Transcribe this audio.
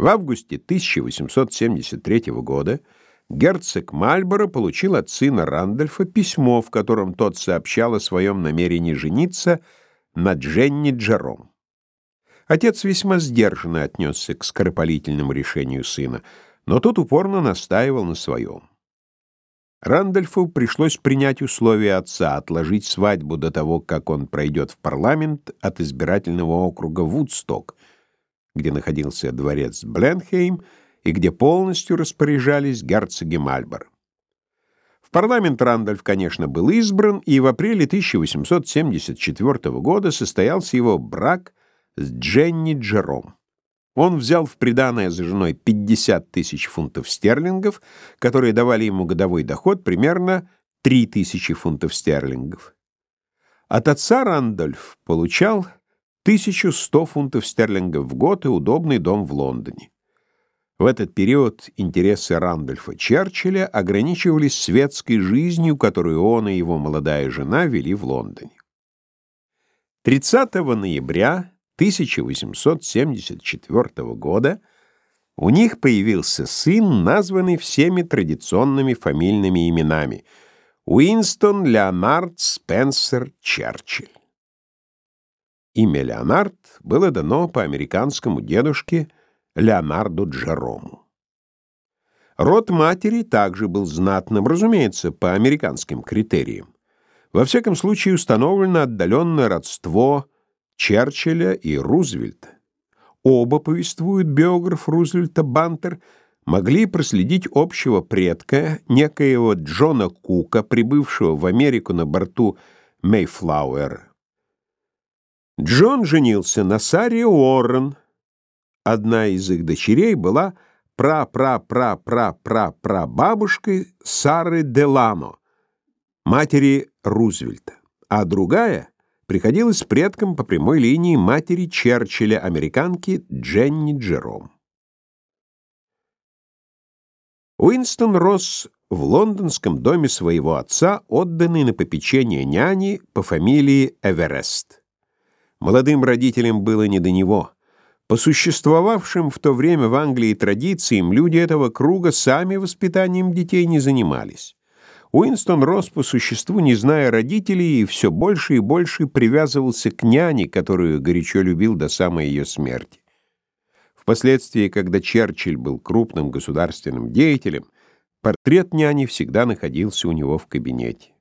В августе 1873 года герцог Мальборо получил от сына Рандольфа письмо, в котором тот сообщал о своем намерении жениться на Дженни Джером. Отец весьма сдержанно отнесся к скоропалительному решению сына, но тот упорно настаивал на своем. Рандольфу пришлось принять условия отца отложить свадьбу до того, как он пройдет в парламент от избирательного округа Вудсток, где находился дворец Бленхейм и где полностью распоряжались герцоги Мальбор. В парламент Рандольф, конечно, был избран, и в апреле 1874 года состоялся его брак с Дженни Джером. Он взял в приданое за женой 50 тысяч фунтов стерлингов, которые давали ему годовой доход примерно 3 тысячи фунтов стерлингов. От отца Рандольф получал 1100 фунтов стерлингов в год и удобный дом в Лондоне. В этот период интересы Рандольфа Черчилля ограничивались светской жизнью, которую он и его молодая жена вели в Лондоне. 30 ноября 1874 года у них появился сын, названный всеми традиционными фамильными именами Уинстон Леонард Спенсер Черчилль. Имя Леонард было дано по американскому дедушке Леонарду Джерому. Род матери также был знатным, разумеется, по американским критериям. Во всяком случае установлено отдаленное родство Черчилля и Рузвельта. Оба, повествует биограф Рузвельта Бантер, могли проследить общего предка, некоего Джона Кука, прибывшего в Америку на борту Мейфлауэр. Джон женился на Саре Уоррен. Одна из их дочерей была пра-пра-пра-пра-пра-пра-бабушкой Сары Делано, матери Рузвельта, а другая — приходилось предком по прямой линии матери Черчилля, американки Дженни Джером. Уинстон рос в лондонском доме своего отца, отданный на попечение няни по фамилии Эверест. Молодым родителям было не до него. По существовавшим в то время в Англии традициям люди этого круга сами воспитанием детей не занимались. Уинстон рос по существу, не зная родителей, и все больше и больше привязывался к няне, которую горячо любил до самой ее смерти. Впоследствии, когда Черчилль был крупным государственным деятелем, портрет няни всегда находился у него в кабинете.